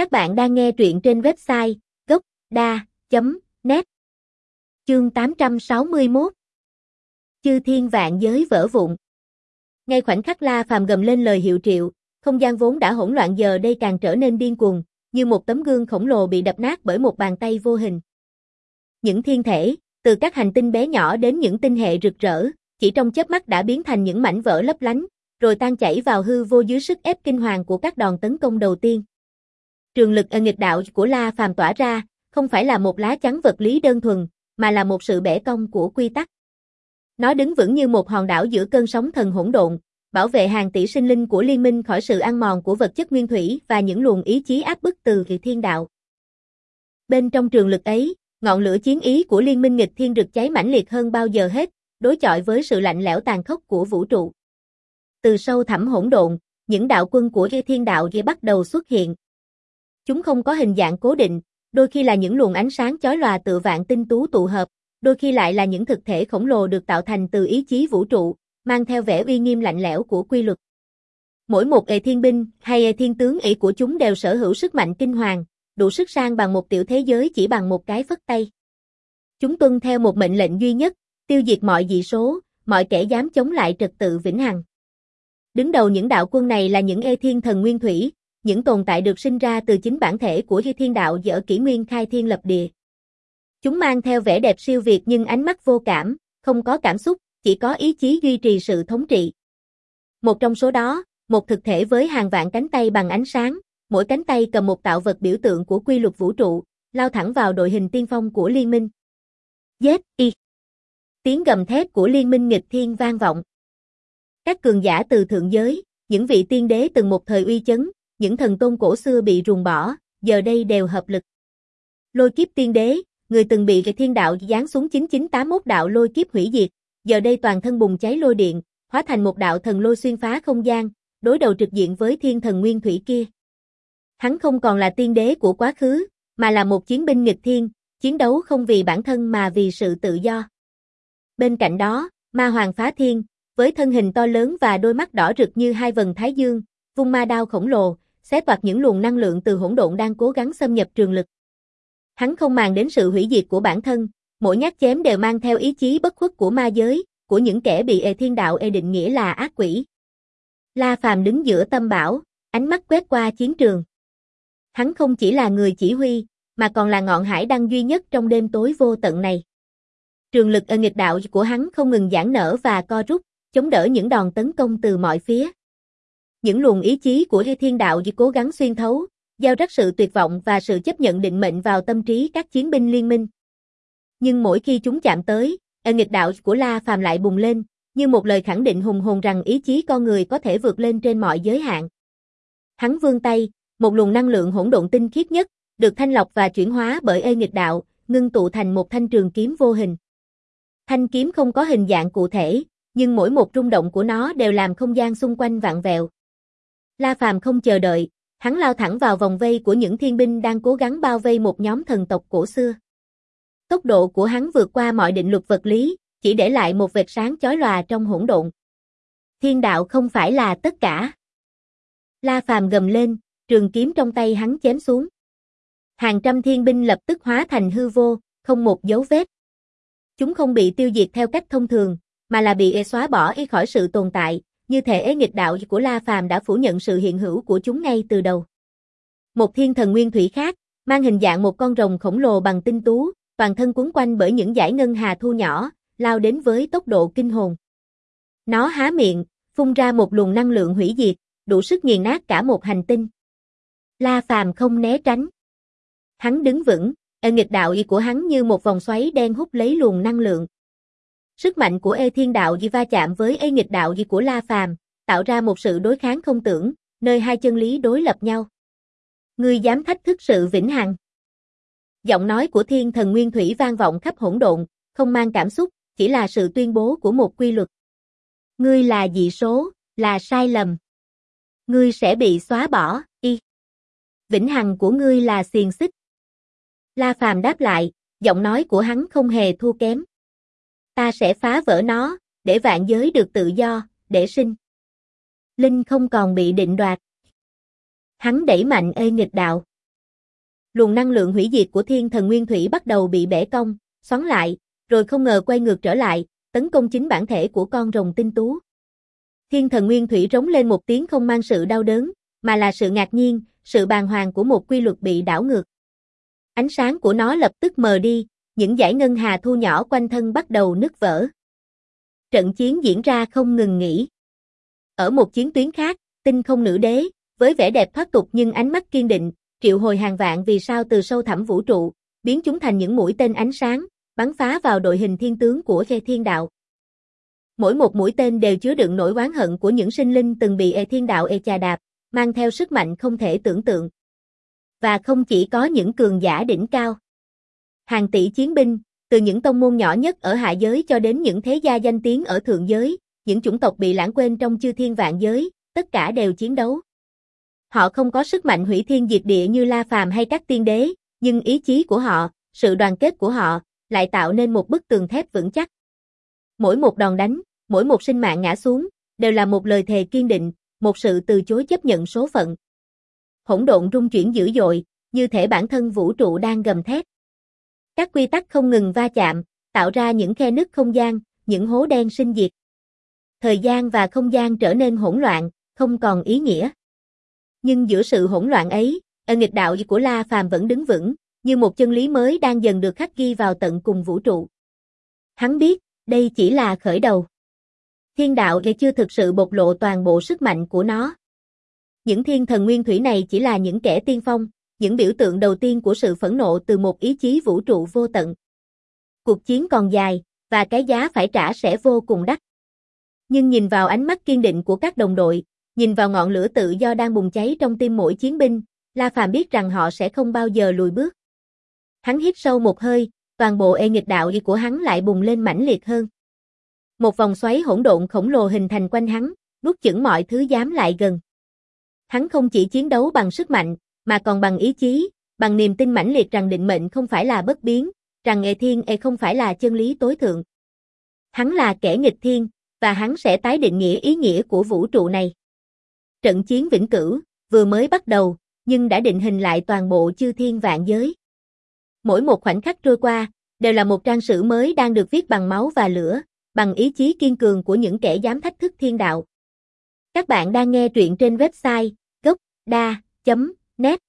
Các bạn đang nghe truyện trên website gốc.da.net Chương 861 Chư thiên vạn giới vỡ vụn Ngay khoảnh khắc La Phàm gầm lên lời hiệu triệu, không gian vốn đã hỗn loạn giờ đây càng trở nên điên cuồng, như một tấm gương khổng lồ bị đập nát bởi một bàn tay vô hình. Những thiên thể, từ các hành tinh bé nhỏ đến những tinh hệ rực rỡ, chỉ trong chớp mắt đã biến thành những mảnh vỡ lấp lánh, rồi tan chảy vào hư vô dưới sức ép kinh hoàng của các đòn tấn công đầu tiên. Trường lực ở nghịch đạo của La Phàm tỏa ra, không phải là một lá chắn vật lý đơn thuần, mà là một sự bẻ cong của quy tắc. Nó đứng vững như một hòn đảo giữa cơn sóng thần hỗn độn, bảo vệ hàng tỷ sinh linh của liên minh khỏi sự ăn mòn của vật chất nguyên thủy và những luồng ý chí áp bức từ thiên đạo. Bên trong trường lực ấy, ngọn lửa chiến ý của liên minh nghịch thiên rực cháy mãnh liệt hơn bao giờ hết, đối chọi với sự lạnh lẽo tàn khốc của vũ trụ. Từ sâu thẳm hỗn độn, những đạo quân của thiên đạo kia bắt đầu xuất hiện. Chúng không có hình dạng cố định, đôi khi là những luồng ánh sáng chói lòa tự vạn tinh tú tụ hợp, đôi khi lại là những thực thể khổng lồ được tạo thành từ ý chí vũ trụ, mang theo vẻ uy nghiêm lạnh lẽo của quy luật. Mỗi một ệ thiên binh hay ệ thiên tướng ỷ của chúng đều sở hữu sức mạnh kinh hoàng, đủ sức sang bằng một tiểu thế giới chỉ bằng một cái phất tay. Chúng tuân theo một mệnh lệnh duy nhất, tiêu diệt mọi dị số, mọi kẻ dám chống lại trật tự vĩnh hằng. Đứng đầu những đạo quân này là những ê thiên thần nguyên thủy, những tồn tại được sinh ra từ chính bản thể của Hy Thiên Đạo dở kỷ nguyên khai thiên lập địa. Chúng mang theo vẻ đẹp siêu việt nhưng ánh mắt vô cảm, không có cảm xúc, chỉ có ý chí duy trì sự thống trị. Một trong số đó, một thực thể với hàng vạn cánh tay bằng ánh sáng, mỗi cánh tay cầm một tạo vật biểu tượng của quy luật vũ trụ, lao thẳng vào đội hình tiên phong của liên minh. Giết y. Tiếng gầm thét của liên minh nghịch thiên vang vọng. Các cường giả từ thượng giới, những vị tiên đế từng một thời uy chấn, những thần tôn cổ xưa bị ruồng bỏ, giờ đây đều hợp lực. Lôi kiếp tiên đế, người từng bị cái thiên đạo giáng xuống 9981 đạo lôi kiếp hủy diệt, giờ đây toàn thân bùng cháy lôi điện, hóa thành một đạo thần lôi xuyên phá không gian, đối đầu trực diện với thiên thần nguyên thủy kia. Hắn không còn là tiên đế của quá khứ, mà là một chiến binh nghịch thiên, chiến đấu không vì bản thân mà vì sự tự do. Bên cạnh đó, ma hoàng phá thiên, với thân hình to lớn và đôi mắt đỏ rực như hai vần thái dương, vung ma đao khổng lồ, xé toạc những luồng năng lượng từ hỗn độn đang cố gắng xâm nhập trường lực. Hắn không màng đến sự hủy diệt của bản thân, mỗi nhát chém đều mang theo ý chí bất khuất của ma giới, của những kẻ bị ê thiên đạo ê định nghĩa là ác quỷ. La Phàm đứng giữa tâm bảo, ánh mắt quét qua chiến trường. Hắn không chỉ là người chỉ huy, mà còn là ngọn hải đăng duy nhất trong đêm tối vô tận này. Trường lực ở nghịch đạo của hắn không ngừng giãn nở và co rút, chống đỡ những đòn tấn công từ mọi phía. Những luồng ý chí của thiên đạo chỉ cố gắng xuyên thấu, giao rắc sự tuyệt vọng và sự chấp nhận định mệnh vào tâm trí các chiến binh liên minh. Nhưng mỗi khi chúng chạm tới, ở nghịch đạo của La Phàm lại bùng lên, như một lời khẳng định hùng hồn rằng ý chí con người có thể vượt lên trên mọi giới hạn. Hắn vươn tay, một luồng năng lượng hỗn độn tinh khiết nhất, được thanh lọc và chuyển hóa bởi ê nghịch đạo, ngưng tụ thành một thanh trường kiếm vô hình. Thanh kiếm không có hình dạng cụ thể, nhưng mỗi một rung động của nó đều làm không gian xung quanh vạn vẹo. La Phàm không chờ đợi, hắn lao thẳng vào vòng vây của những thiên binh đang cố gắng bao vây một nhóm thần tộc cổ xưa. Tốc độ của hắn vượt qua mọi định luật vật lý, chỉ để lại một vệt sáng chói lòa trong hỗn độn. Thiên đạo không phải là tất cả. La Phàm gầm lên, trường kiếm trong tay hắn chém xuống. Hàng trăm thiên binh lập tức hóa thành hư vô, không một dấu vết. Chúng không bị tiêu diệt theo cách thông thường, mà là bị xóa bỏ y khỏi sự tồn tại, như thể nghịch đạo của La Phàm đã phủ nhận sự hiện hữu của chúng ngay từ đầu. Một thiên thần nguyên thủy khác, mang hình dạng một con rồng khổng lồ bằng tinh tú, toàn thân cuốn quanh bởi những dải ngân hà thu nhỏ, lao đến với tốc độ kinh hồn. Nó há miệng, phun ra một luồng năng lượng hủy diệt, đủ sức nghiền nát cả một hành tinh. La Phàm không né tránh. Hắn đứng vững, ở nghịch đạo y của hắn như một vòng xoáy đen hút lấy luồng năng lượng. Sức mạnh của Ê Thiên Đạo Di va chạm với Ê Nghịch Đạo Di của La Phàm, tạo ra một sự đối kháng không tưởng, nơi hai chân lý đối lập nhau. Ngươi dám thách thức sự vĩnh hằng. Giọng nói của thiên thần nguyên thủy vang vọng khắp hỗn độn, không mang cảm xúc, chỉ là sự tuyên bố của một quy luật. Ngươi là dị số, là sai lầm. Ngươi sẽ bị xóa bỏ, y. Vĩnh hằng của ngươi là xiềng xích. La Phàm đáp lại, giọng nói của hắn không hề thua kém ta sẽ phá vỡ nó, để vạn giới được tự do, để sinh. Linh không còn bị định đoạt. Hắn đẩy mạnh ê nghịch đạo. luồng năng lượng hủy diệt của thiên thần nguyên thủy bắt đầu bị bẻ cong, xoắn lại, rồi không ngờ quay ngược trở lại, tấn công chính bản thể của con rồng tinh tú. Thiên thần nguyên thủy rống lên một tiếng không mang sự đau đớn, mà là sự ngạc nhiên, sự bàng hoàng của một quy luật bị đảo ngược. Ánh sáng của nó lập tức mờ đi, những dải ngân hà thu nhỏ quanh thân bắt đầu nứt vỡ. Trận chiến diễn ra không ngừng nghỉ. Ở một chiến tuyến khác, tinh không nữ đế, với vẻ đẹp thoát tục nhưng ánh mắt kiên định, triệu hồi hàng vạn vì sao từ sâu thẳm vũ trụ, biến chúng thành những mũi tên ánh sáng, bắn phá vào đội hình thiên tướng của Khe Thiên Đạo. Mỗi một mũi tên đều chứa đựng nỗi oán hận của những sinh linh từng bị E Thiên Đạo E chà đạp, mang theo sức mạnh không thể tưởng tượng. Và không chỉ có những cường giả đỉnh cao. Hàng tỷ chiến binh, từ những tông môn nhỏ nhất ở hạ giới cho đến những thế gia danh tiếng ở thượng giới, những chủng tộc bị lãng quên trong chư thiên vạn giới, tất cả đều chiến đấu. Họ không có sức mạnh hủy thiên diệt địa như La Phàm hay các tiên đế, nhưng ý chí của họ, sự đoàn kết của họ, lại tạo nên một bức tường thép vững chắc. Mỗi một đòn đánh, mỗi một sinh mạng ngã xuống, đều là một lời thề kiên định, một sự từ chối chấp nhận số phận. Hỗn độn rung chuyển dữ dội, như thể bản thân vũ trụ đang gầm thét. Các quy tắc không ngừng va chạm, tạo ra những khe nứt không gian, những hố đen sinh diệt. Thời gian và không gian trở nên hỗn loạn, không còn ý nghĩa. Nhưng giữa sự hỗn loạn ấy, nghịch đạo của La Phàm vẫn đứng vững, như một chân lý mới đang dần được khắc ghi vào tận cùng vũ trụ. Hắn biết, đây chỉ là khởi đầu. Thiên đạo lại chưa thực sự bộc lộ toàn bộ sức mạnh của nó. Những thiên thần nguyên thủy này chỉ là những kẻ tiên phong, những biểu tượng đầu tiên của sự phẫn nộ từ một ý chí vũ trụ vô tận. Cuộc chiến còn dài, và cái giá phải trả sẽ vô cùng đắt. Nhưng nhìn vào ánh mắt kiên định của các đồng đội, nhìn vào ngọn lửa tự do đang bùng cháy trong tim mỗi chiến binh, La Phàm biết rằng họ sẽ không bao giờ lùi bước. Hắn hít sâu một hơi, toàn bộ e nghịch đạo y của hắn lại bùng lên mãnh liệt hơn. Một vòng xoáy hỗn độn khổng lồ hình thành quanh hắn, nuốt chửng mọi thứ dám lại gần. Hắn không chỉ chiến đấu bằng sức mạnh, mà còn bằng ý chí, bằng niềm tin mãnh liệt rằng định mệnh không phải là bất biến, rằng nghề thiên e không phải là chân lý tối thượng. Hắn là kẻ nghịch thiên, và hắn sẽ tái định nghĩa ý nghĩa của vũ trụ này. Trận chiến vĩnh cửu, vừa mới bắt đầu, nhưng đã định hình lại toàn bộ chư thiên vạn giới. Mỗi một khoảnh khắc trôi qua, đều là một trang sử mới đang được viết bằng máu và lửa, bằng ý chí kiên cường của những kẻ dám thách thức thiên đạo. Các bạn đang nghe truyện trên website gocda net